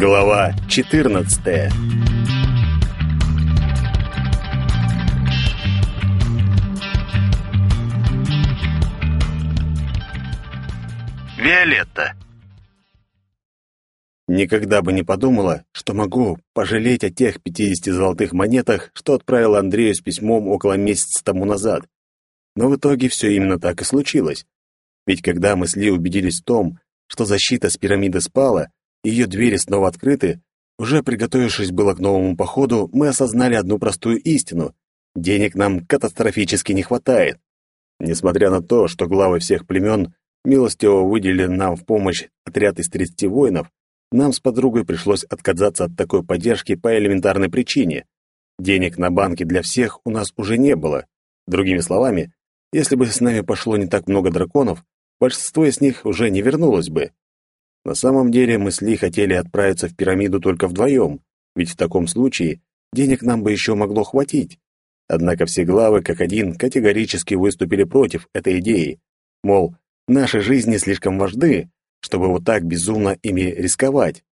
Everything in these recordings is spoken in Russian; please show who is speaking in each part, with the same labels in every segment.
Speaker 1: Глава 14. Виолетта. Никогда бы не подумала, что могу пожалеть о тех 50 золотых монетах, что отправил Андрею с письмом около месяца тому назад. Но в итоге все именно так и случилось. Ведь когда мы с Ли убедились в том, что защита с пирамиды спала, ее двери снова открыты, уже приготовившись было к новому походу, мы осознали одну простую истину. Денег нам катастрофически не хватает. Несмотря на то, что главы всех племен милостиво выделили нам в помощь отряд из 30 воинов, нам с подругой пришлось отказаться от такой поддержки по элементарной причине. Денег на банки для всех у нас уже не было. Другими словами, если бы с нами пошло не так много драконов, большинство из них уже не вернулось бы. На самом деле мы с Ли хотели отправиться в пирамиду только вдвоем, ведь в таком случае денег нам бы еще могло хватить. Однако все главы, как один, категорически выступили против этой идеи. Мол, наши жизни слишком важны, чтобы вот так безумно ими рисковать.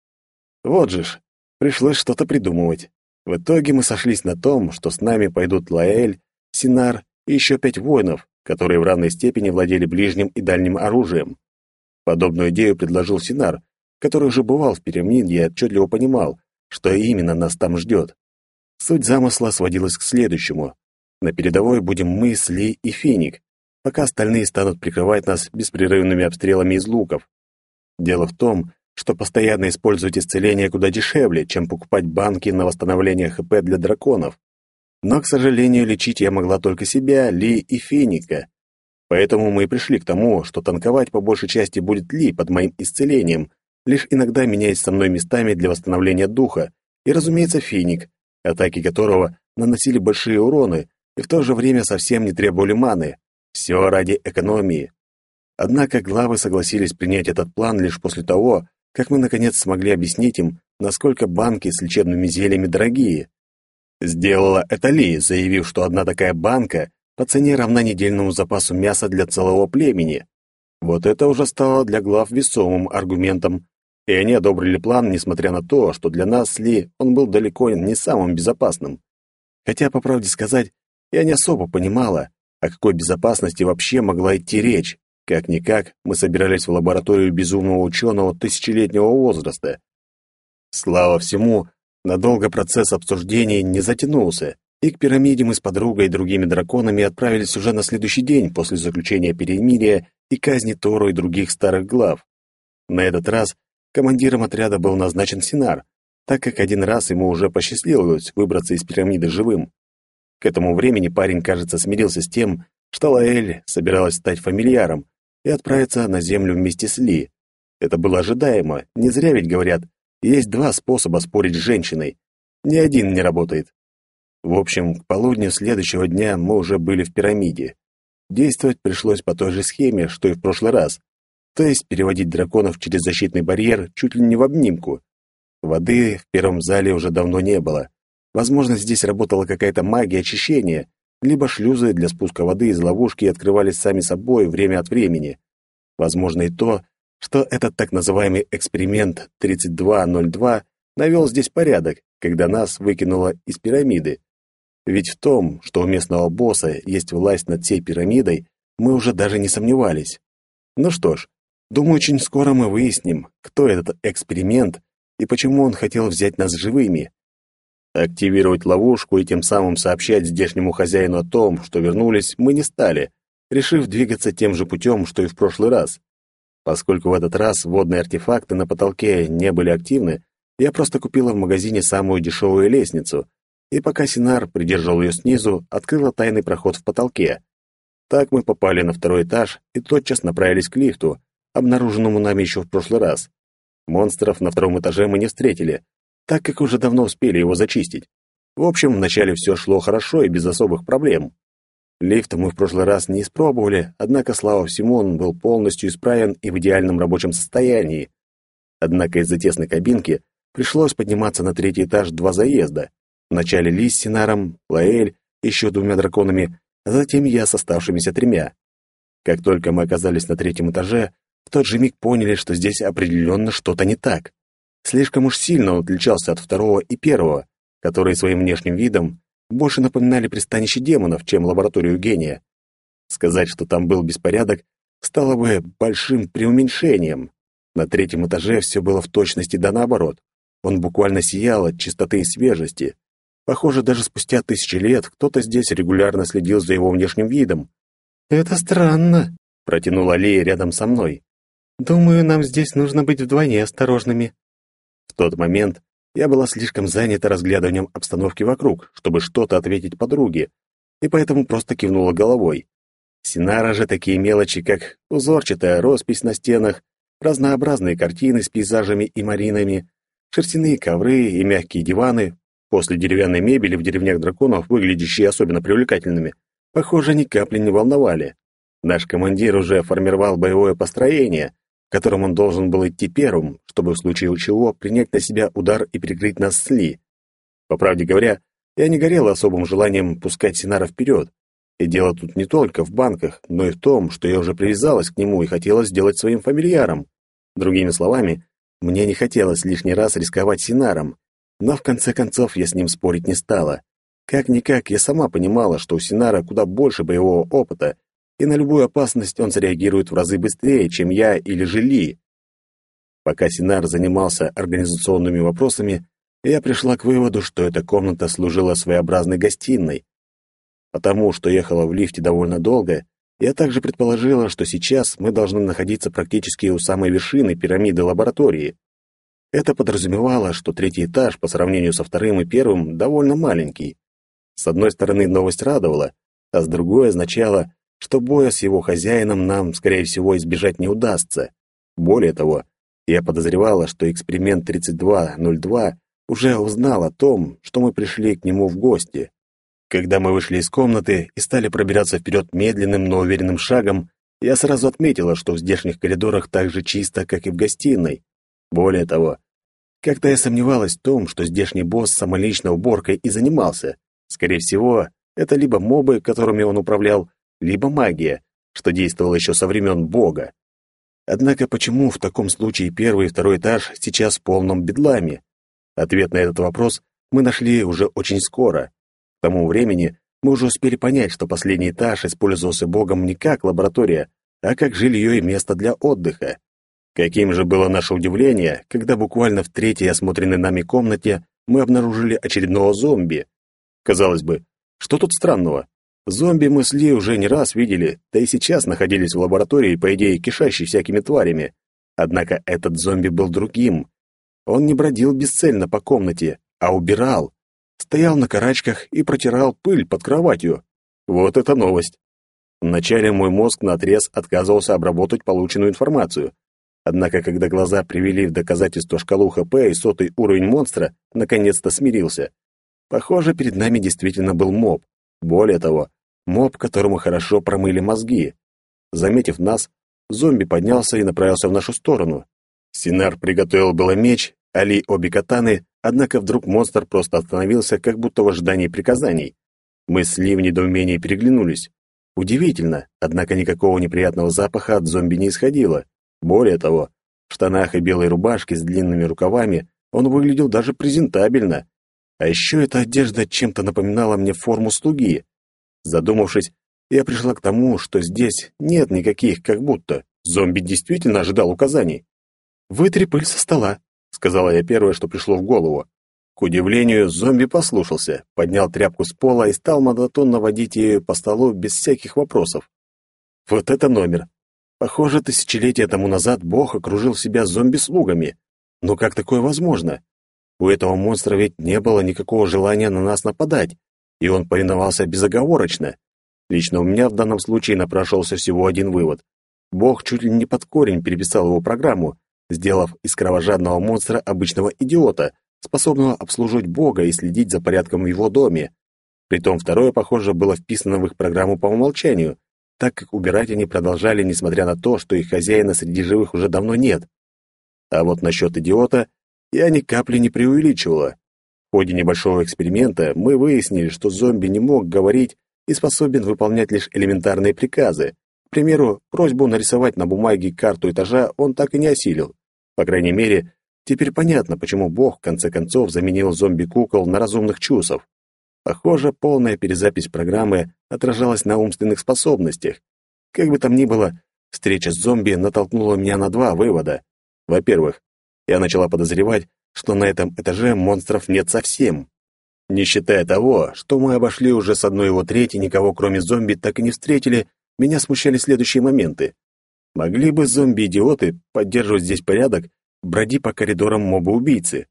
Speaker 1: Вот же ж, пришлось что-то придумывать. В итоге мы сошлись на том, что с нами пойдут Лаэль, Синар и еще пять воинов, которые в равной степени владели ближним и дальним оружием. Подобную идею предложил Синар, который уже бывал в пирамиде и отчетливо понимал, что именно нас там ждет. Суть замысла сводилась к следующему. На передовой будем мы, Сли и Феник, пока остальные станут прикрывать нас беспрерывными обстрелами из луков. Дело в том, что постоянно использовать исцеление куда дешевле, чем покупать банки на восстановление ХП для драконов. Но, к сожалению, лечить я могла только себя, Ли и Феника. Поэтому мы и пришли к тому, что танковать по большей части будет Ли под моим исцелением, лишь иногда меняясь со мной местами для восстановления духа, и, разумеется, финик, атаки которого наносили большие уроны и в то же время совсем не требовали маны. Все ради экономии. Однако главы согласились принять этот план лишь после того, как мы наконец смогли объяснить им, насколько банки с лечебными зельями дорогие. Сделала это Ли, заявив, что одна такая банка по цене равна недельному запасу мяса для целого племени. Вот это уже стало для глав весомым аргументом, и они одобрили план, несмотря на то, что для нас Ли он был далеко не самым безопасным. Хотя, по правде сказать, я не особо понимала, о какой безопасности вообще могла идти речь. Как-никак, мы собирались в лабораторию безумного ученого тысячелетнего возраста. Слава всему, надолго процесс обсуждений не затянулся, и к пирамиде мы с подругой и другими драконами отправились уже на следующий день после заключения перемирия и казни Тору и других старых глав. На этот раз командиром отряда был назначен Синар, так как один раз ему уже посчастливилось выбраться из пирамиды живым. К этому времени парень, кажется, смирился с тем, что Лаэль собиралась стать фамильяром и отправиться на землю вместе с Ли. Это было ожидаемо, не зря ведь говорят, есть два способа спорить с женщиной. Ни один не работает. В общем, к полудню следующего дня мы уже были в пирамиде. Действовать пришлось по той же схеме, что и в прошлый раз, то есть переводить драконов через защитный барьер чуть ли не в обнимку. Воды в первом зале уже давно не было. Возможно, здесь работала какая-то магия очищения, либо шлюзы для спуска воды из ловушки открывались сами собой время от времени. Возможно и то, что этот так называемый эксперимент 3202 навел здесь порядок, когда нас выкинуло из пирамиды. Ведь в том, что у местного босса есть власть над всей пирамидой, мы уже даже не сомневались. Ну что ж, думаю, очень скоро мы выясним, кто этот эксперимент и почему он хотел взять нас живыми. Активировать ловушку и тем самым сообщать здешнему хозяину о том, что вернулись, мы не стали, решив двигаться тем же путем, что и в прошлый раз. Поскольку в этот раз водные артефакты на потолке не были активны, я просто купила в магазине самую дешевую лестницу, и пока Синар придерживал ее снизу, открыла тайный проход в потолке. Так мы попали на второй этаж и тотчас направились к лифту, обнаруженному нами еще в прошлый раз. Монстров на втором этаже мы не встретили, так как уже давно успели его зачистить. В общем, вначале все шло хорошо и без особых проблем. Лифт мы в прошлый раз не испробовали, однако, слава всему, он был полностью исправен и в идеальном рабочем состоянии. Однако из-за тесной кабинки пришлось подниматься на третий этаж два заезда. Вначале Ли с Синаром, Лаэль, еще двумя драконами, а затем я с оставшимися тремя. Как только мы оказались на третьем этаже, в тот же миг поняли, что здесь определенно что-то не так. Слишком уж сильно он отличался от второго и первого, которые своим внешним видом больше напоминали пристанище демонов, чем лабораторию гения. Сказать, что там был беспорядок, стало бы большим преуменьшением. На третьем этаже все было в точности да наоборот. Он буквально сиял от чистоты и свежести. Похоже, даже спустя тысячи лет кто-то здесь регулярно следил за его внешним видом. «Это странно», — протянула Лея рядом со мной. «Думаю, нам здесь нужно быть вдвойне осторожными». В тот момент я была слишком занята разглядыванием обстановки вокруг, чтобы что-то ответить подруге, и поэтому просто кивнула головой. Синара же такие мелочи, как узорчатая роспись на стенах, разнообразные картины с пейзажами и маринами, шерстяные ковры и мягкие диваны, после деревянной мебели в деревнях драконов, выглядящие особенно привлекательными, похоже, ни капли не волновали. Наш командир уже формировал боевое построение, которым он должен был идти первым, чтобы в случае чего принять на себя удар и прикрыть нас с. По правде говоря, я не горел особым желанием пускать Синара вперед. И дело тут не только в банках, но и в том, что я уже привязалась к нему и хотела сделать своим фамильяром. Другими словами, мне не хотелось лишний раз рисковать Синаром, но в конце концов я с ним спорить не стала. Как-никак я сама понимала, что у Синара куда больше боевого опыта, и на любую опасность он среагирует в разы быстрее, чем я или Жили. Пока Синар занимался организационными вопросами, я пришла к выводу, что эта комната служила своеобразной гостиной. Потому что ехала в лифте довольно долго, я также предположила, что сейчас мы должны находиться практически у самой вершины пирамиды лаборатории. Это подразумевало, что третий этаж по сравнению со вторым и первым довольно маленький. С одной стороны, новость радовала, а с другой означала, что боя с его хозяином нам, скорее всего, избежать не удастся. Более того, я подозревала, что эксперимент 3202 уже узнал о том, что мы пришли к нему в гости. Когда мы вышли из комнаты и стали пробираться вперед медленным, но уверенным шагом, я сразу отметила, что в здешних коридорах так же чисто, как и в гостиной. Более того, как-то я сомневалась в том, что здешний босс самолично уборкой и занимался. Скорее всего, это либо мобы, которыми он управлял, либо магия, что действовало еще со времен Бога. Однако почему в таком случае первый и второй этаж сейчас в полном бедламе? Ответ на этот вопрос мы нашли уже очень скоро. К тому времени мы уже успели понять, что последний этаж использовался Богом не как лаборатория, а как жилье и место для отдыха. Каким же было наше удивление, когда буквально в третьей осмотренной нами комнате мы обнаружили очередного зомби. Казалось бы, что тут странного? Зомби мы с Ли уже не раз видели, да и сейчас находились в лаборатории, по идее, кишащей всякими тварями. Однако этот зомби был другим. Он не бродил бесцельно по комнате, а убирал. Стоял на карачках и протирал пыль под кроватью. Вот это новость. Вначале мой мозг наотрез отказывался обработать полученную информацию. Однако, когда глаза привели в доказательство шкалу ХП и сотый уровень монстра, наконец-то смирился. Похоже, перед нами действительно был моб. Более того, Моб, которому хорошо промыли мозги. Заметив нас, зомби поднялся и направился в нашу сторону. Синар приготовил было меч, Али обе катаны, однако вдруг монстр просто остановился, как будто в ожидании приказаний. Мы с Ли в недоумении переглянулись. Удивительно, однако никакого неприятного запаха от зомби не исходило. Более того, в штанах и белой рубашке с длинными рукавами он выглядел даже презентабельно. А еще эта одежда чем-то напоминала мне форму слуги. Задумавшись, я пришла к тому, что здесь нет никаких как будто. Зомби действительно ожидал указаний. «Вытри пыль со стола», — сказала я первое, что пришло в голову. К удивлению, зомби послушался, поднял тряпку с пола и стал монотонно водить ее по столу без всяких вопросов. Вот это номер. Похоже, тысячелетия тому назад Бог окружил себя зомби-слугами. Но как такое возможно? У этого монстра ведь не было никакого желания на нас нападать и он повиновался безоговорочно. Лично у меня в данном случае напрашивался всего один вывод. Бог чуть ли не под корень переписал его программу, сделав из кровожадного монстра обычного идиота, способного обслуживать Бога и следить за порядком в его доме. Притом второе, похоже, было вписано в их программу по умолчанию, так как убирать они продолжали, несмотря на то, что их хозяина среди живых уже давно нет. А вот насчет идиота я ни капли не преувеличивала. В ходе небольшого эксперимента мы выяснили, что зомби не мог говорить и способен выполнять лишь элементарные приказы. К примеру, просьбу нарисовать на бумаге карту этажа он так и не осилил. По крайней мере, Теперь понятно, почему Бог в конце концов заменил зомби-кукол на разумных чусов. Похоже, полная перезапись программы отражалась на умственных способностях. Как бы там ни было, встреча с зомби натолкнула меня на два вывода. Во-первых, я начала подозревать, что на этом этаже монстров нет совсем. Не считая того, что мы обошли уже с одной его трети, никого кроме зомби так и не встретили, меня смущали следующие моменты. Могли бы зомби-идиоты поддерживать здесь порядок, броди по коридорам моба-убийцы?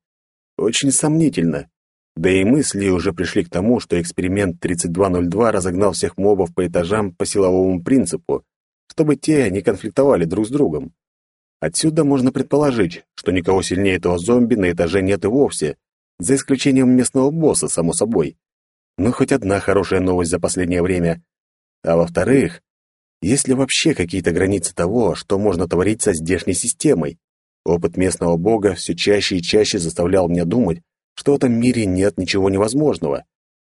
Speaker 1: Очень сомнительно. Да и мысли уже пришли к тому, что эксперимент 3202 разогнал всех мобов по этажам по силовому принципу, чтобы те не конфликтовали друг с другом. Отсюда можно предположить, что никого сильнее этого зомби на этаже нет и вовсе, за исключением местного босса, само собой. Но хоть одна хорошая новость за последнее время. А во-вторых, есть ли вообще какие-то границы того, что можно творить со здешней системой? Опыт местного бога все чаще и чаще заставлял меня думать, что в этом мире нет ничего невозможного.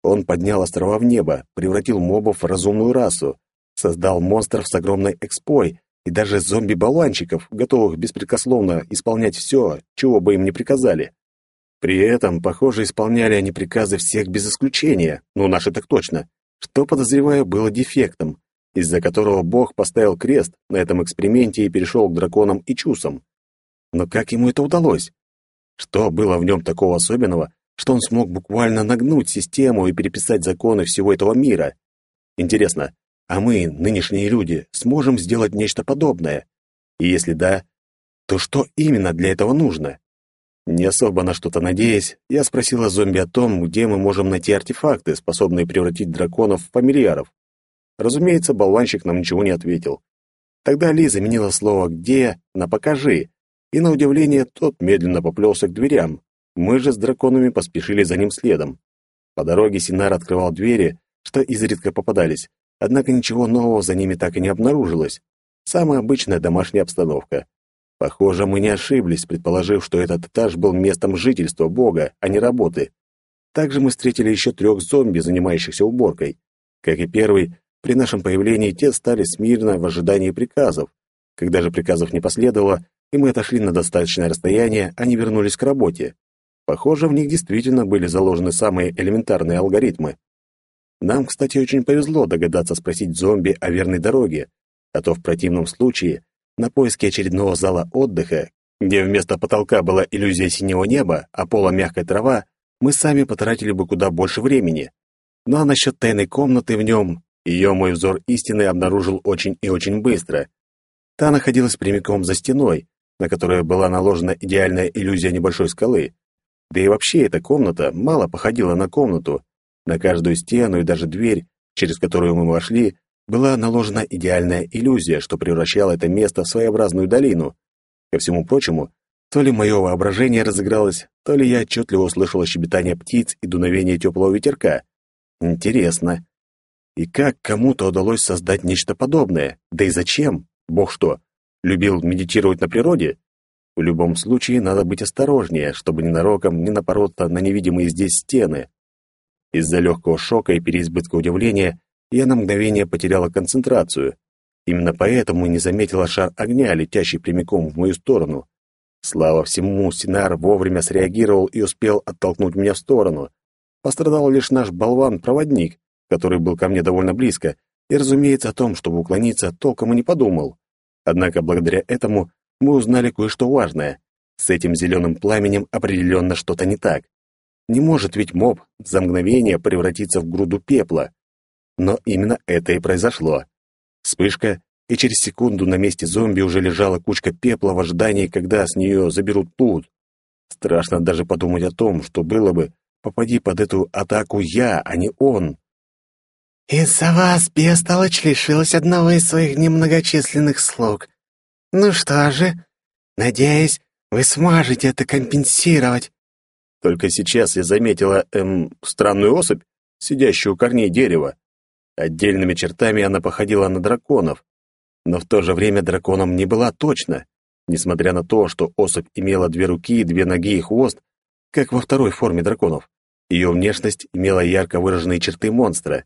Speaker 1: Он поднял острова в небо, превратил мобов в разумную расу, создал монстров с огромной экспой и даже зомби-болванчиков, готовых беспрекословно исполнять все, чего бы им ни приказали. При этом, похоже, исполняли они приказы всех без исключения, ну, наши так точно, что, подозреваю, было дефектом, из-за которого Бог поставил крест на этом эксперименте и перешел к драконам и чусам. Но как ему это удалось? Что было в нем такого особенного, что он смог буквально нагнуть систему и переписать законы всего этого мира? Интересно, а мы, нынешние люди, сможем сделать нечто подобное? И если да, то что именно для этого нужно? Не особо на что-то надеясь, я спросила зомби о том, где мы можем найти артефакты, способные превратить драконов в фамильяров. Разумеется, болванщик нам ничего не ответил. Тогда Ли заменила слово «где» на «покажи», и, на удивление, тот медленно поплелся к дверям. Мы же с драконами поспешили за ним следом. По дороге Синар открывал двери, что изредка попадались, однако ничего нового за ними так и не обнаружилось. Самая обычная домашняя обстановка. Похоже, мы не ошиблись, предположив, что этот этаж был местом жительства Бога, а не работы. Также мы встретили еще трех зомби, занимающихся уборкой. Как и первый, при нашем появлении те стали смирно в ожидании приказов. Когда же приказов не последовало, и мы отошли на достаточное расстояние, они вернулись к работе. Похоже, в них действительно были заложены самые элементарные алгоритмы. Нам, кстати, очень повезло догадаться спросить зомби о верной дороге, а то в противном случае на поиски очередного зала отдыха, где вместо потолка была иллюзия синего неба, а пола мягкая трава, мы сами потратили бы куда больше времени. Ну а насчет тайной комнаты в нем, ее мой взор истины обнаружил очень и очень быстро. Та находилась прямиком за стеной, на которое была наложена идеальная иллюзия небольшой скалы. Да и вообще эта комната мало походила на комнату. На каждую стену и даже дверь, через которую мы вошли, была наложена идеальная иллюзия, что превращало это место в своеобразную долину. Ко всему прочему, то ли мое воображение разыгралось, то ли я отчетливо услышал щебетание птиц и дуновение теплого ветерка. Интересно. И как кому-то удалось создать нечто подобное? Да и зачем? Бог что, Любил медитировать на природе? В любом случае, надо быть осторожнее, чтобы ненароком не напороться на невидимые здесь стены. Из-за легкого шока и переизбытка удивления я на мгновение потеряла концентрацию. Именно поэтому не заметила шар огня, летящий прямиком в мою сторону. Слава всему, Синар вовремя среагировал и успел оттолкнуть меня в сторону. Пострадал лишь наш болван-проводник, который был ко мне довольно близко, и, разумеется, о том, чтобы уклониться, толком и не подумал. Однако благодаря этому мы узнали кое-что важное. С этим зеленым пламенем определенно что-то не так. Не может ведь моб за мгновение превратиться в груду пепла. Но именно это и произошло. Вспышка, и через секунду на месте зомби уже лежала кучка пепла в ожидании, когда с нее заберут пуд. Страшно даже подумать о том, что было бы, попади под эту атаку я, а не он.
Speaker 2: «Из-за вас бестолочь лишилась одного из своих немногочисленных слуг. Ну что же, надеюсь, вы сможете это компенсировать».
Speaker 1: Только сейчас я заметила, эм, странную особь, сидящую у корней дерева. Отдельными чертами она походила на драконов, но в то же время драконом не была точно, несмотря на то, что особь имела две руки, две ноги и хвост, как во второй форме драконов. Ее внешность имела ярко выраженные черты монстра.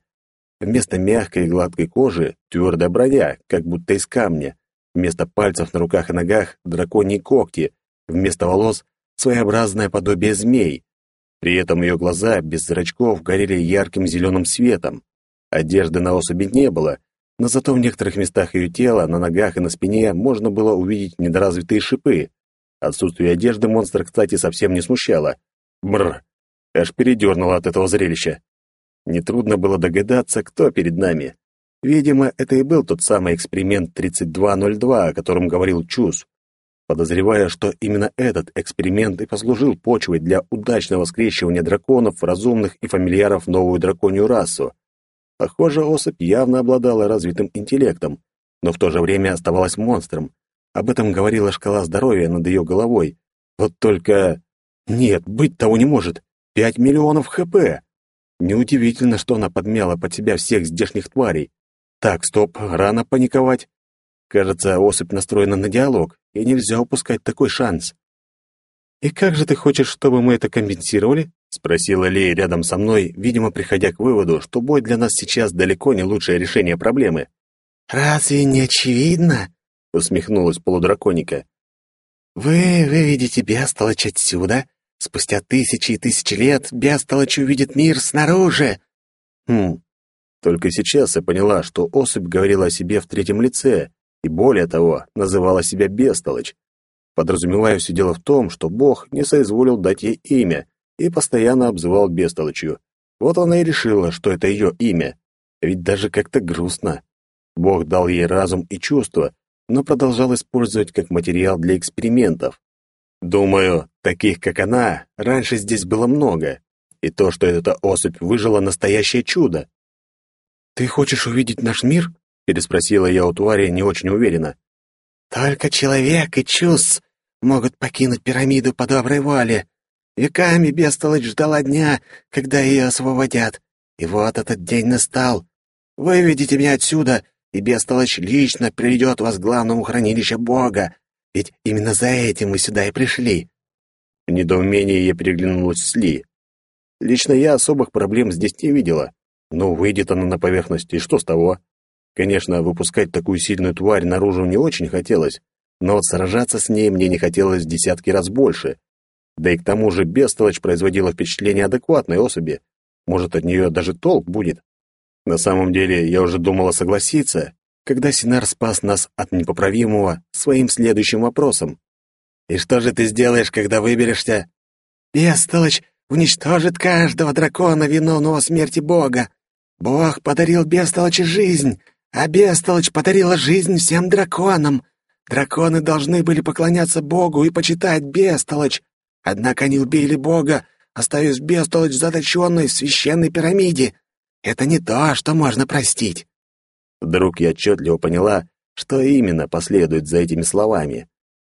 Speaker 1: Вместо мягкой и гладкой кожи — твердая броня, как будто из камня. Вместо пальцев на руках и ногах — драконьи когти. Вместо волос своеобразное подобие змей. При этом ее глаза без зрачков горели ярким зеленым светом. Одежды на особи не было, но зато в некоторых местах ее тела, на ногах и на спине можно было увидеть недоразвитые шипы. Отсутствие одежды монстра, кстати, совсем не смущало. Бррр, аж передернуло от этого зрелища. Нетрудно было догадаться, кто перед нами. Видимо, это и был тот самый эксперимент 3202, о котором говорил Чус. Подозревая, что именно этот эксперимент и послужил почвой для удачного скрещивания драконов, разумных и фамильяров в новую драконью расу. Похоже, особь явно обладала развитым интеллектом, но в то же время оставалась монстром. Об этом говорила шкала здоровья над ее головой. Вот только... Нет, быть того не может. Пять миллионов ХП. Неудивительно, что она подмяла под себя всех здешних тварей. Так, стоп, рано паниковать. Кажется, особь настроена на диалог, и нельзя упускать такой шанс. «И как же ты хочешь, чтобы мы это компенсировали?» — спросила Лея рядом со мной, видимо, приходя к выводу, что бой для нас сейчас далеко не лучшее решение проблемы.
Speaker 2: «Разве не очевидно?» — усмехнулась полудраконика. «Вы выведете Бестолочь отсюда. Спустя тысячи и тысячи лет Бестолочь увидит мир снаружи».
Speaker 1: «Хм, только сейчас я поняла, что особь говорила о себе в третьем лице, и более того, называла себя Бестолочь. Подразумевая, все дело в том, что Бог не соизволил дать ей имя и постоянно обзывал Бестолочью. Вот она и решила, что это ее имя. Ведь даже как-то грустно. Бог дал ей разум и чувства, но продолжал использовать как материал для экспериментов. Думаю, таких, как она, раньше здесь было много. И то, что эта особь выжила, настоящее чудо. «Ты хочешь увидеть наш мир?» — переспросила я у твари не очень уверенно.
Speaker 2: «Только человек и чувств могут покинуть пирамиду по доброй воле. Веками Бестолочь ждала дня, когда ее освободят. И вот этот день настал. Выведите меня отсюда, и Бестолочь лично приведет вас к главному хранилищу Бога, ведь именно за этим мы сюда и пришли».
Speaker 1: В недоумении я переглянулась с Ли. Лично я особых проблем здесь не видела. Ну, выйдет она на поверхность, и что с того? Конечно, выпускать такую сильную тварь наружу не очень хотелось, но вот сражаться с ней мне не хотелось в десятки раз больше. Да и к тому же бестолочь производила впечатление адекватной особи. Может, от нее даже толк будет. На самом деле, я уже думала согласиться, когда Синар спас нас от непоправимого своим следующим вопросом. «И что же ты сделаешь, когда выберешься?»
Speaker 2: «Бестолочь уничтожит каждого дракона, виновного смерти Бога. Бог подарил бестолочи жизнь, а бестолочь подарила жизнь всем драконам. Драконы должны были поклоняться Богу и почитать бестолочь. Однако они убили Бога, оставив бестолочь заточенной в священной пирамиде. Это не то, что можно простить.
Speaker 1: Вдруг я отчетливо поняла, что именно последует за этими словами.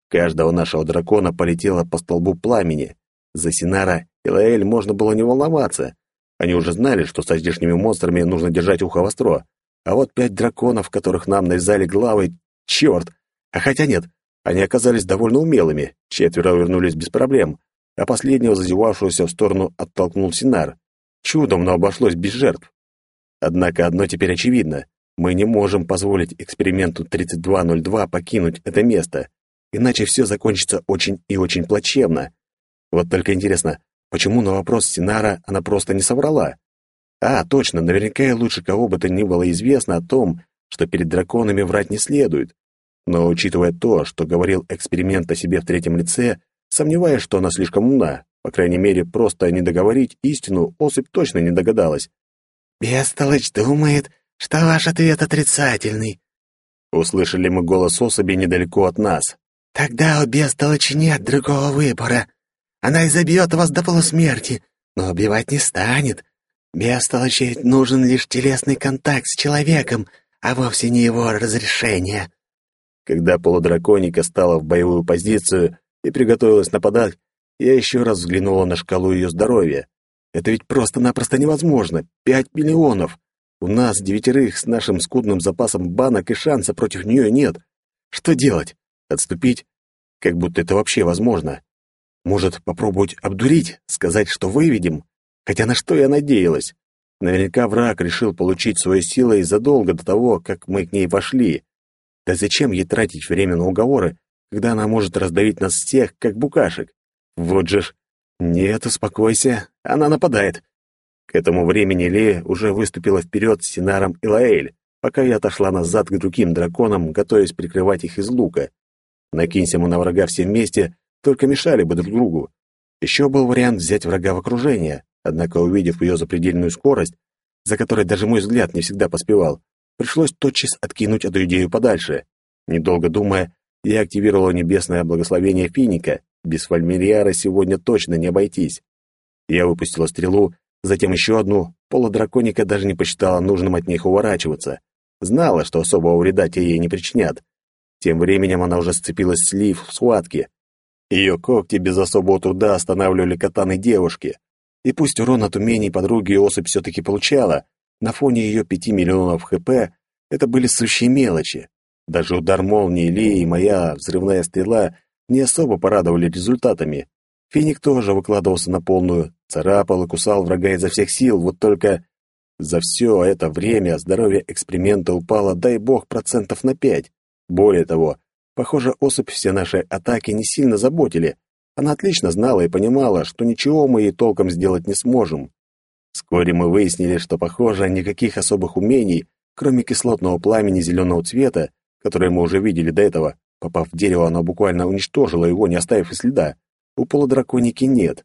Speaker 1: Каждого нашего дракона полетело по столбу пламени. За Синара и Лаэль можно было не волноваться. Они уже знали, что со здешними монстрами нужно держать ухо востро. А вот пять драконов, которых нам навязали главы, черт! А хотя нет, они оказались довольно умелыми, четверо вернулись без проблем, а последнего зазевавшегося в сторону оттолкнул Синар. Чудом, но обошлось без жертв. Однако одно теперь очевидно. Мы не можем позволить эксперименту 3202 покинуть это место, иначе все закончится очень и очень плачевно. Вот только интересно, Почему на вопрос Синара она просто не соврала? А, точно, наверняка и лучше кого бы то ни было известно о том, что перед драконами врать не следует. Но учитывая то, что говорил эксперимент о себе в третьем лице, сомневаюсь, что она слишком умна. По крайней мере, просто не договорить истину особь точно не догадалась.
Speaker 2: «Бестолочь думает, что ваш ответ отрицательный».
Speaker 1: Услышали мы голос особи недалеко от нас.
Speaker 2: «Тогда у Бестолочи нет другого выбора. Она изобьет вас до полусмерти, но убивать не станет. Бестолочи нужен лишь телесный контакт с человеком, а вовсе не его разрешение».
Speaker 1: Когда полудраконика стала в боевую позицию и приготовилась нападать, я еще раз взглянула на шкалу ее здоровья. Это ведь просто-напросто невозможно. Пять миллионов. У нас, девятерых, с нашим скудным запасом банок и шанса против нее нет. Что делать? Отступить? Как будто это вообще возможно. Может, попробовать обдурить, сказать, что выведем? Хотя на что я надеялась? Наверняка враг решил получить свою силой задолго до того, как мы к ней вошли. Да зачем ей тратить время на уговоры, когда она может раздавить нас всех, как букашек? Вот же ж. Нет, успокойся, она нападает. К этому времени Лея уже выступила вперед с Синаром и Лаэль, пока я отошла назад к другим драконам, готовясь прикрывать их из лука. Накинься мы на врага все вместе, только мешали бы друг другу. Еще был вариант взять врага в окружение, однако, увидев ее запредельную скорость, за которой даже мой взгляд не всегда поспевал, пришлось тотчас откинуть эту идею подальше. Недолго думая, я активировала небесное благословение Финика. Без фальмильяра сегодня точно не обойтись. Я выпустила стрелу, затем еще одну. Полудраконика даже не посчитала нужным от них уворачиваться. Знала, что особого вреда те ей не причинят. Тем временем она уже сцепилась с Лив в схватке. Ее когти без особого труда останавливали катаны девушки. И пусть урон от умений подруги особь все-таки получала, на фоне ее пяти миллионов ХП это были сущие мелочи. Даже удар молнии Ли и моя взрывная стрела не особо порадовали результатами. Финик тоже выкладывался на полную, царапал и кусал врага изо всех сил, вот только за все это время здоровье эксперимента упало, дай бог, процентов на пять. Более того, похоже, особь все наши атаки не сильно заботили. Она отлично знала и понимала, что ничего мы ей толком сделать не сможем. Вскоре мы выяснили, что, похоже, никаких особых умений, кроме кислотного пламени зеленого цвета, которое мы уже видели до этого, попав в дерево, оно буквально уничтожило его, не оставив и следа, у полудраконики нет.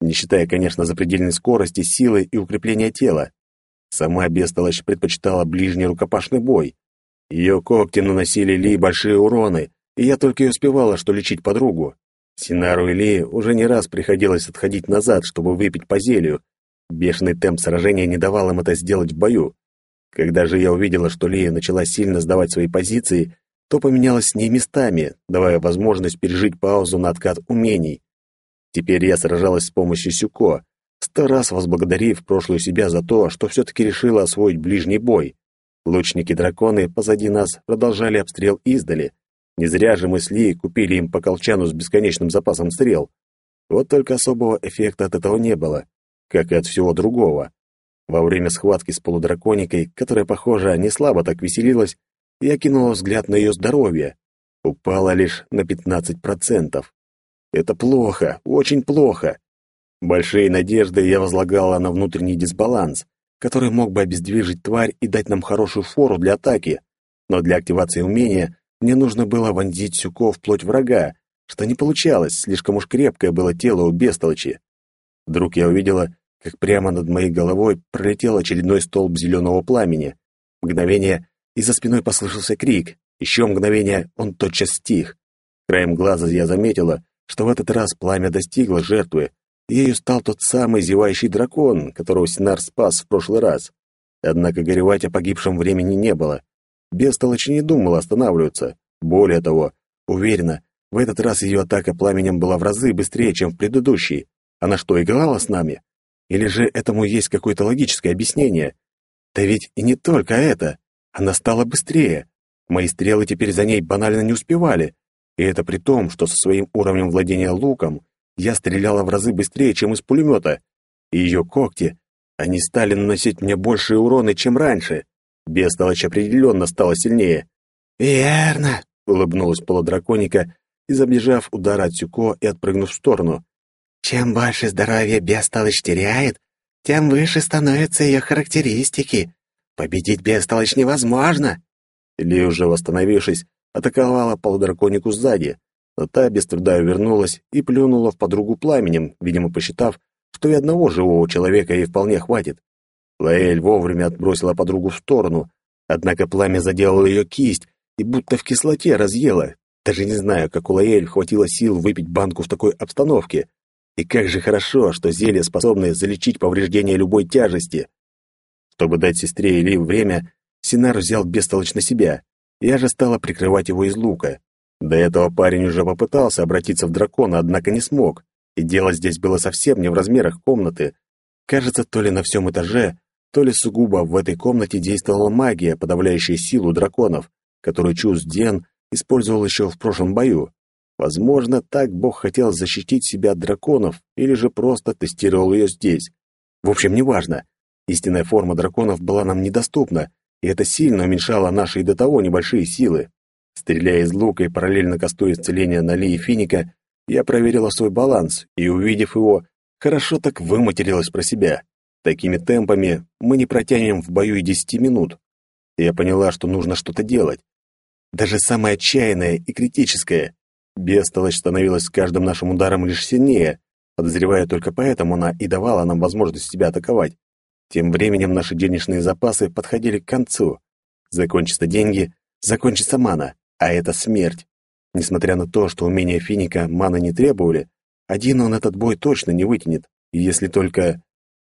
Speaker 1: Не считая, конечно, запредельной скорости, силы и укрепления тела. Сама бестолочь предпочитала ближний рукопашный бой. Ее когти наносили Ли большие уроны, и я только и успевала, что лечить подругу. Синару и Ли уже не раз приходилось отходить назад, чтобы выпить по зелью. Бешеный темп сражения не давал им это сделать в бою. Когда же я увидела, что Лия начала сильно сдавать свои позиции, то поменялась с ней местами, давая возможность пережить паузу на откат умений. Теперь я сражалась с помощью Сюко, сто раз возблагодарив прошлую себя за то, что все-таки решила освоить ближний бой. Лучники-драконы позади нас продолжали обстрел издали. Не зря же мы с Ли купили им по колчану с бесконечным запасом стрел. Вот только особого эффекта от этого не было, как и от всего другого. Во время схватки с полудраконикой, которая, похоже, не слабо так веселилась, я кинул взгляд на ее здоровье. Упало лишь на 15%. Это плохо, очень плохо. Большие надежды я возлагала на внутренний дисбаланс, который мог бы обездвижить тварь и дать нам хорошую фору для атаки. Но для активации умения мне нужно было вонзить сюко в плоть врага, что не получалось, слишком уж крепкое было тело у бестолочи. Вдруг я увидела, как прямо над моей головой пролетел очередной столб зеленого пламени. Мгновение, и за спиной послышался крик. Еще мгновение, он тотчас стих. Краем глаза я заметила, что в этот раз пламя достигло жертвы, и ею стал тот самый зевающий дракон, которого Синар спас в прошлый раз. Однако горевать о погибшем времени не было. Бестолочь не думала останавливаться. Более того, уверена, в этот раз ее атака пламенем была в разы быстрее, чем в предыдущий. Она что, играла с нами? Или же этому есть какое-то логическое объяснение? Да ведь и не только это. Она стала быстрее. Мои стрелы теперь за ней банально не успевали. И это при том, что со своим уровнем владения луком я стреляла в разы быстрее, чем из пулемета. И ее когти, они стали наносить мне большие уроны, чем раньше. Бестолочь определенно стала сильнее.
Speaker 2: «Верно», —
Speaker 1: улыбнулась полудраконика, изобежав удар от Сюко и отпрыгнув в сторону.
Speaker 2: Чем больше здоровья бестолочь теряет, тем выше становятся ее характеристики. Победить бестолочь невозможно.
Speaker 1: Ли, уже восстановившись, атаковала полудраконику сзади, но та без труда вернулась и плюнула в подругу пламенем, видимо, посчитав, что и одного живого человека ей вполне хватит. Лаэль вовремя отбросила подругу в сторону, однако пламя заделало ее кисть и будто в кислоте разъело. Даже не знаю, как у Лаэль хватило сил выпить банку в такой обстановке. И как же хорошо, что зелье способны залечить повреждения любой тяжести. Чтобы дать сестре Или время, Синар взял бестолочь на себя. Я же стала прикрывать его из лука. До этого парень уже попытался обратиться в дракона, однако не смог. И дело здесь было совсем не в размерах комнаты. Кажется, то ли на всем этаже, то ли сугубо в этой комнате действовала магия, подавляющая силу драконов, которую Чуз Ден использовал еще в прошлом бою. Возможно, так Бог хотел защитить себя от драконов, или же просто тестировал ее здесь. В общем, неважно. Истинная форма драконов была нам недоступна, и это сильно уменьшало наши и до того небольшие силы. Стреляя из лука и параллельно кастуя исцеление на Ли и Финика, я проверила свой баланс и, увидев его, хорошо так выматерилась про себя. Такими темпами мы не протянем в бою и десяти минут. Я поняла, что нужно что-то делать. Даже самое отчаянное и критическое. Бестолочь становилась с каждым нашим ударом лишь сильнее. Подозревая только поэтому она и давала нам возможность себя атаковать. Тем временем наши денежные запасы подходили к концу. Закончатся деньги, закончится мана, а это смерть. Несмотря на то, что умения финика маны не требовали, один он этот бой точно не вытянет, если только...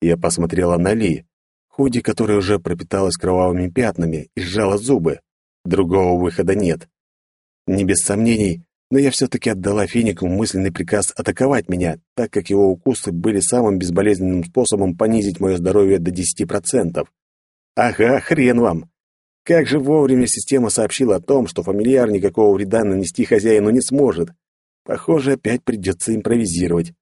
Speaker 1: Я посмотрела на Ли, худи которая уже пропиталась кровавыми пятнами и сжала зубы. Другого выхода нет. Не без сомнений, но я все-таки отдала Финику мысленный приказ атаковать меня, так как его укусы были самым безболезненным способом понизить мое здоровье до 10%. Ага, хрен вам! Как же вовремя система сообщила о том, что фамильяр никакого вреда нанести хозяину не сможет. Похоже, опять придется импровизировать.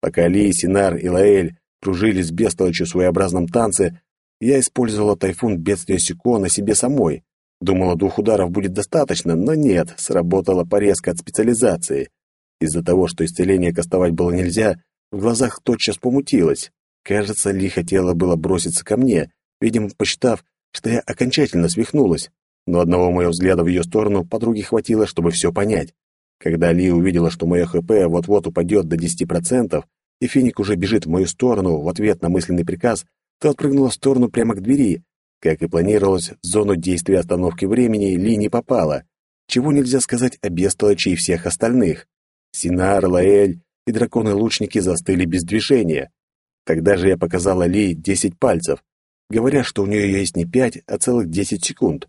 Speaker 1: Пока Ли, Синар и Лаэль кружились с бестолочью в своеобразном танце, я использовала тайфун бедствия Сико на себе самой. Думала, двух ударов будет достаточно, но нет, сработала порезка от специализации. Из-за того, что исцеление кастовать было нельзя, в глазах тотчас помутилось. Кажется, Ли хотела было броситься ко мне, видимо, посчитав, что я окончательно свихнулась. Но одного моего взгляда в ее сторону подруге хватило, чтобы все понять. Когда Ли увидела, что мое ХП вот-вот упадет до 10%, и Финик уже бежит в мою сторону в ответ на мысленный приказ, то отпрыгнула в сторону прямо к двери, как и планировалось, в зону действия остановки времени Ли не попала, чего нельзя сказать о бестолочи и всех остальных. Синар, Лаэль и драконы-лучники застыли без движения. Тогда же я показала Ли десять пальцев, говоря, что у нее есть не пять, а целых десять секунд.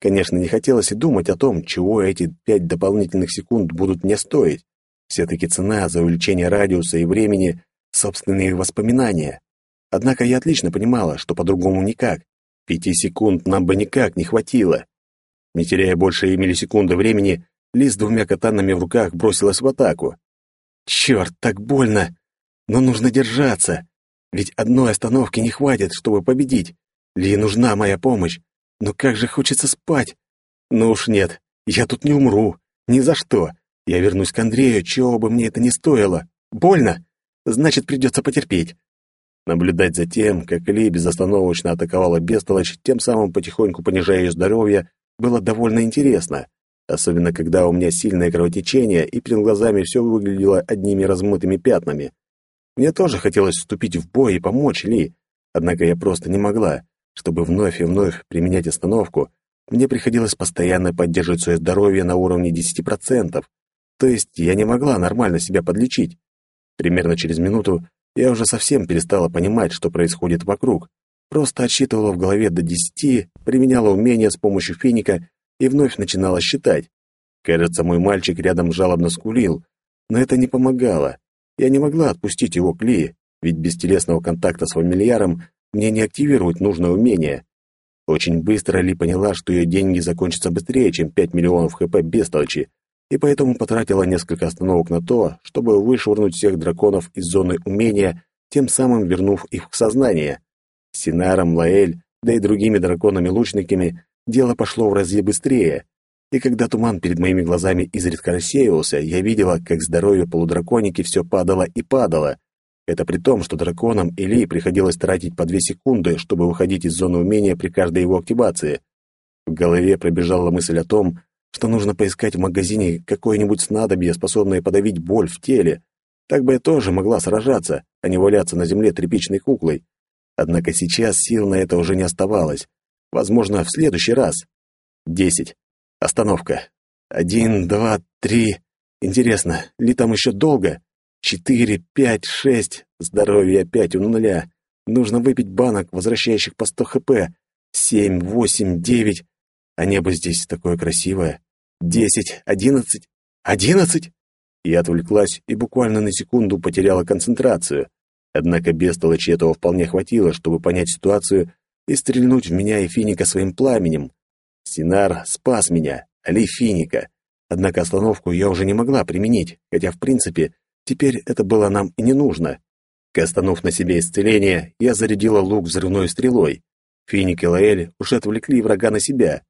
Speaker 1: Конечно, не хотелось и думать о том, чего эти пять дополнительных секунд будут мне стоить. Все-таки цена за увеличение радиуса и времени — собственные воспоминания. Однако я отлично понимала, что по-другому никак. Пяти секунд нам бы никак не хватило. Не теряя больше миллисекунды времени, Ли с двумя катанами в руках бросилась в атаку. Черт, так больно! Но нужно держаться, ведь одной остановки не хватит, чтобы победить. Ли нужна моя помощь, но как же хочется спать. Ну уж нет, я тут не умру, ни за что. Я вернусь к Андрею, чего бы мне это ни стоило. Больно? Значит, придется потерпеть. Наблюдать за тем, как Ли безостановочно атаковала бестолочь, тем самым потихоньку понижая ее здоровье, было довольно интересно. Особенно, когда у меня сильное кровотечение, и перед глазами все выглядело одними размытыми пятнами. Мне тоже хотелось вступить в бой и помочь Ли, однако я просто не могла. Чтобы вновь и вновь применять остановку, мне приходилось постоянно поддерживать свое здоровье на уровне 10%. То есть я не могла нормально себя подлечить. Примерно через минуту я уже совсем перестала понимать, что происходит вокруг. Просто отсчитывала в голове до десяти, применяла умения с помощью финика и вновь начинала считать. Кажется, мой мальчик рядом жалобно скулил, но это не помогало. Я не могла отпустить его к Ли, ведь без телесного контакта с фамильяром мне не активировать нужное умение. Очень быстро Ли поняла, что ее деньги закончатся быстрее, чем 5 миллионов хп без толчи, и поэтому потратила несколько остановок на то, чтобы вышвырнуть всех драконов из зоны умения, тем самым вернув их в сознание. С Синаром, Лаэль, да и другими драконами-лучниками дело пошло в разы быстрее. И когда туман перед моими глазами изредка рассеивался, я видела, как здоровье полудраконики все падало и падало. Это при том, что драконам или приходилось тратить по две секунды, чтобы выходить из зоны умения при каждой его активации. В голове пробежала мысль о том, что нужно поискать в магазине какое-нибудь снадобье, способное подавить боль в теле. Так бы я тоже могла сражаться, а не валяться на земле тряпичной куклой. Однако сейчас сил на это уже не оставалось. Возможно, в следующий раз. Десять. Остановка. Один, два, три. Интересно, ли там еще долго? Четыре, пять, шесть. Здоровье опять у нуля. Нужно выпить банок, возвращающих по сто хп. Семь, восемь, девять. А небо здесь такое красивое. Десять, одиннадцать, одиннадцать! Я отвлеклась и буквально на секунду потеряла концентрацию. Однако без толочи этого вполне хватило, чтобы понять ситуацию и стрельнуть в меня и Финика своим пламенем. Синар спас меня, али Финика. Однако остановку я уже не могла применить, хотя, в принципе, теперь это было нам и не нужно. Кастанув на себе исцеление, я зарядила лук взрывной стрелой. Финик и Лаэль уже отвлекли врага на себя.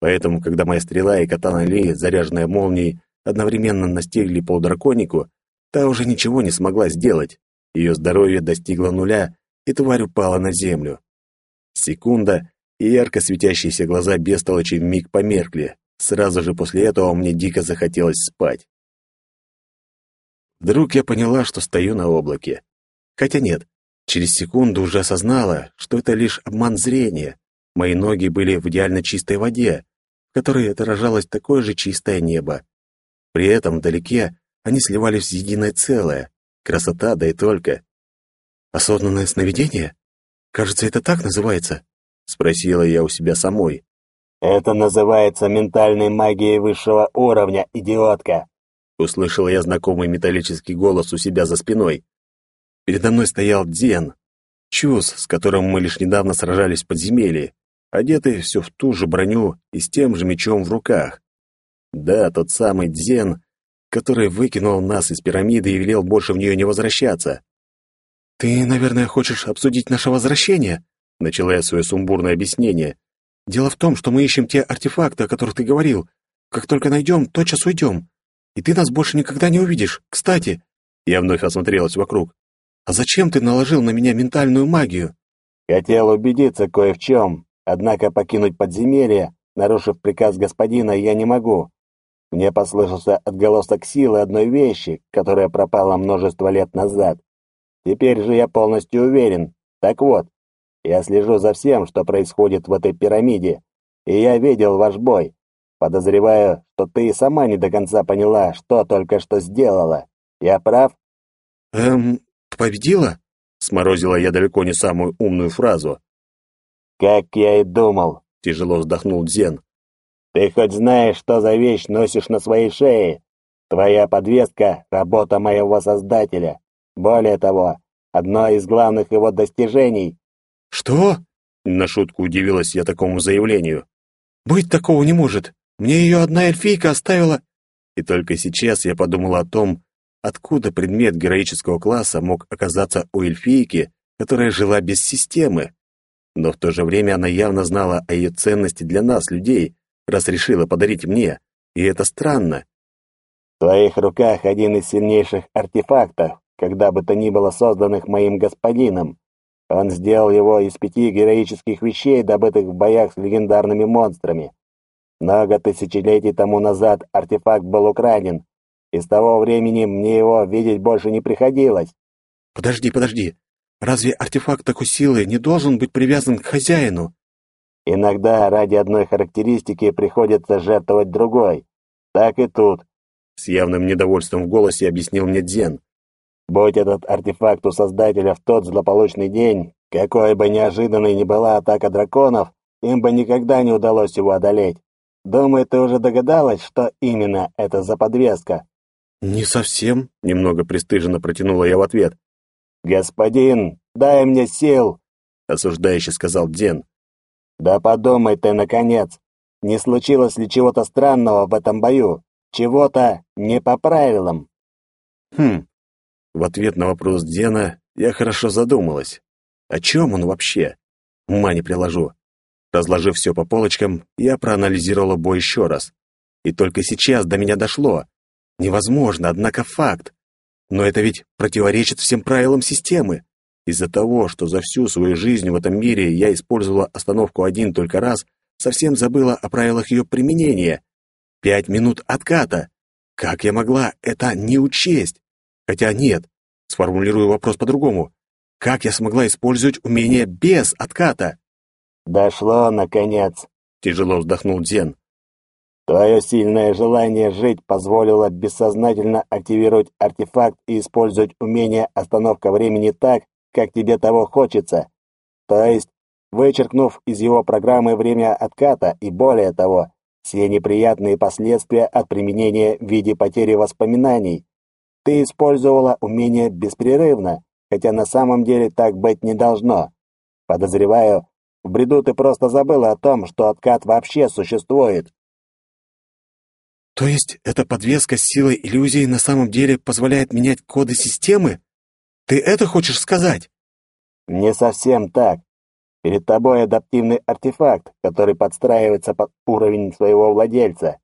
Speaker 1: Поэтому, когда моя стрела и катана Ли, заряженная молнией, одновременно настигли полудраконику, та уже ничего не смогла сделать. Ее здоровье достигло нуля, и тварь упала на землю. Секунда, и ярко светящиеся глаза бестолочи миг померкли. Сразу же после этого мне дико захотелось спать. Вдруг я поняла, что стою на облаке. Хотя нет, через секунду уже осознала, что это лишь обман зрения. Мои ноги были в идеально чистой воде, в которой отражалось такое же чистое небо. При этом вдалеке они сливались в единое целое. Красота, да и только. Осознанное сновидение? Кажется, это так называется? Спросила я у себя самой.
Speaker 3: Это называется ментальной магией высшего уровня, идиотка.
Speaker 1: Услышал я знакомый металлический голос у себя за спиной. Передо мной стоял Дзен, Чус, с которым мы лишь недавно сражались в подземелье, одетый все в ту же броню и с тем же мечом в руках. Да, тот самый Дзен, который выкинул нас из пирамиды и велел больше в нее не возвращаться. «Ты, наверное, хочешь обсудить наше возвращение?» — начала я свое сумбурное объяснение. «Дело в том, что мы ищем те артефакты, о которых ты говорил. Как только найдем, тотчас уйдем и ты нас больше никогда не увидишь. Кстати, я вновь осмотрелась вокруг. А зачем ты наложил на меня ментальную магию?
Speaker 3: Хотел убедиться кое в чем, однако покинуть подземелье, нарушив приказ господина, я не могу. Мне послышался отголосок силы одной вещи, которая пропала множество лет назад. Теперь же я полностью уверен. Так вот, я слежу за всем, что происходит в этой пирамиде, и я видел ваш бой. Подозреваю, что ты и сама не до конца поняла, что только что сделала. Я прав?
Speaker 1: Эм, победила? Сморозила я далеко не самую умную фразу.
Speaker 3: Как я и думал,
Speaker 1: тяжело вздохнул Дзен.
Speaker 3: Ты хоть знаешь, что за вещь носишь на своей шее? Твоя подвеска — работа моего создателя. Более того, одно из главных его достижений.
Speaker 1: Что? На шутку удивилась я такому заявлению. Быть такого не может. Мне ее одна эльфийка оставила...» И только сейчас я подумал о том, откуда предмет героического класса мог оказаться у эльфийки, которая жила без системы. Но в то же время она явно знала о ее ценности для нас, людей, раз решила подарить мне, и это странно.
Speaker 3: В твоих руках один из сильнейших артефактов, когда бы то ни было созданных моим господином. Он сделал его из пяти героических вещей, добытых в боях с легендарными монстрами. Много тысячелетий тому назад артефакт был украден, и с того времени мне его видеть больше не приходилось.
Speaker 1: Подожди, подожди. Разве артефакт такой силы не должен быть привязан к хозяину?
Speaker 3: Иногда ради одной характеристики приходится жертвовать другой. Так и тут.
Speaker 1: С явным недовольством в голосе объяснил мне Дзен.
Speaker 3: Будь этот артефакт у создателя в тот злополучный день, какой бы неожиданной ни была атака драконов, им бы никогда не удалось его одолеть. Думаю, ты уже догадалась, что именно это за подвеска?»
Speaker 1: «Не совсем», — немного пристыженно протянула я в ответ.
Speaker 3: «Господин, дай мне сил!»
Speaker 1: — осуждающе сказал Ден.
Speaker 3: «Да подумай ты, наконец, не случилось ли чего-то странного в этом бою? Чего-то не по правилам?»
Speaker 1: «Хм». В ответ на вопрос Дена я хорошо задумалась. О чем он вообще? Ума не приложу. Разложив все по полочкам, я проанализировала бой еще раз. И только сейчас до меня дошло. Невозможно, однако факт. Но это ведь противоречит всем правилам системы. Из-за того, что за всю свою жизнь в этом мире я использовала остановку один только раз, совсем забыла о правилах ее применения. Пять минут отката. Как я могла это не учесть? Хотя нет, сформулирую вопрос по-другому. Как я смогла использовать умение без отката?
Speaker 3: «Дошло, наконец!»
Speaker 1: — тяжело вздохнул Дзен.
Speaker 3: «Твое сильное желание жить позволило бессознательно активировать артефакт и использовать умение остановка времени так, как тебе того хочется. То есть, вычеркнув из его программы время отката и более того, все неприятные последствия от применения в виде потери воспоминаний. Ты использовала умение беспрерывно, хотя на самом деле так быть не должно. Подозреваю, в бреду ты просто забыла о том, что откат вообще существует.
Speaker 1: То есть эта подвеска с силой иллюзии на самом деле позволяет менять коды системы? Ты это хочешь сказать?
Speaker 3: Не совсем так. Перед тобой адаптивный артефакт, который подстраивается под уровень своего владельца.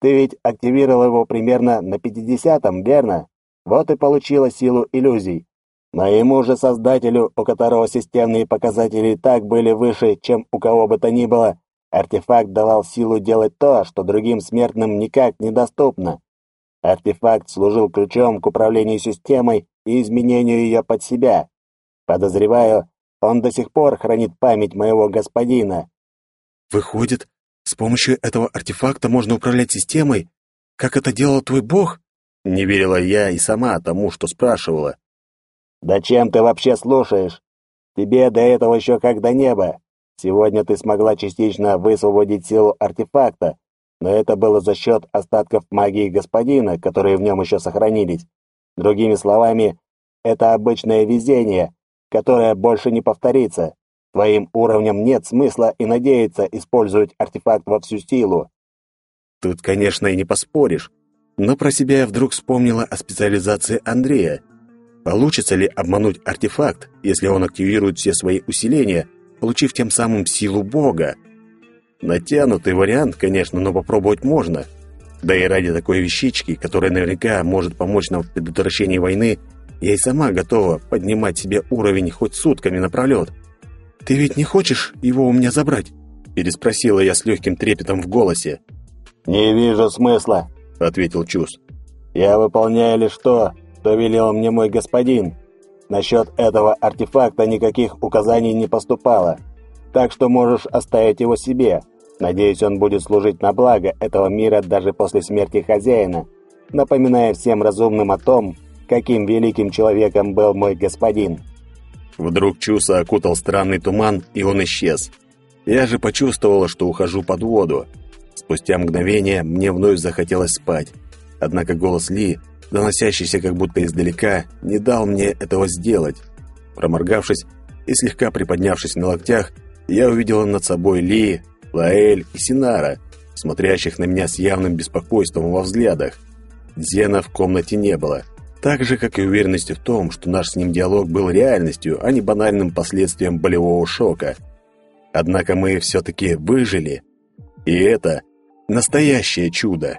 Speaker 3: Ты ведь активировал его примерно на пятидесятом, верно? Вот и получила силу иллюзий. Моему же создателю, у которого системные показатели так были выше, чем у кого бы то ни было, артефакт давал силу делать то, что другим смертным никак недоступно. Артефакт служил ключом к управлению системой и изменению ее под себя. Подозреваю, он до сих пор хранит память моего господина.
Speaker 1: Выходит, с помощью этого артефакта можно управлять системой, как это делал твой бог? Не верила я и сама тому, что спрашивала.
Speaker 3: Да чем ты вообще слушаешь? Тебе до этого еще как до неба. Сегодня ты смогла частично высвободить силу артефакта, но это было за счет остатков магии господина, которые в нем еще сохранились. Другими словами, это обычное везение, которое больше не повторится. Твоим уровнем нет смысла и надеяться использовать артефакт во всю силу.
Speaker 1: Тут, конечно, и не поспоришь, но про себя я вдруг вспомнила о специализации Андрея. Получится ли обмануть артефакт, если он активирует все свои усиления, получив тем самым силу Бога? Натянутый вариант, конечно, но попробовать можно. Да и ради такой вещички, которая наверняка может помочь нам в предотвращении войны, я и сама готова поднимать себе уровень хоть сутками напролет. «Ты ведь не хочешь его у меня забрать?» переспросила я с легким трепетом в голосе.
Speaker 3: «Не вижу смысла», — ответил Чус. «Я выполняю лишь то, что велел мне мой господин. Насчет этого артефакта никаких указаний не поступало, так что можешь оставить его себе. Надеюсь, он будет служить на благо этого мира даже после смерти хозяина, напоминая всем разумным о том, каким великим человеком был мой господин».
Speaker 1: Вдруг Чуса окутал странный туман, и он исчез. Я же почувствовала, что ухожу под воду. Спустя мгновение мне вновь захотелось спать. Однако голос Ли, доносящийся как будто издалека, не дал мне этого сделать. Проморгавшись и слегка приподнявшись на локтях, я увидела над собой Ли, Лаэль и Синара, смотрящих на меня с явным беспокойством во взглядах. Зена в комнате не было. Так же, как и уверенности в том, что наш с ним диалог был реальностью, а не банальным последствием болевого шока. Однако мы все-таки выжили. И это настоящее чудо.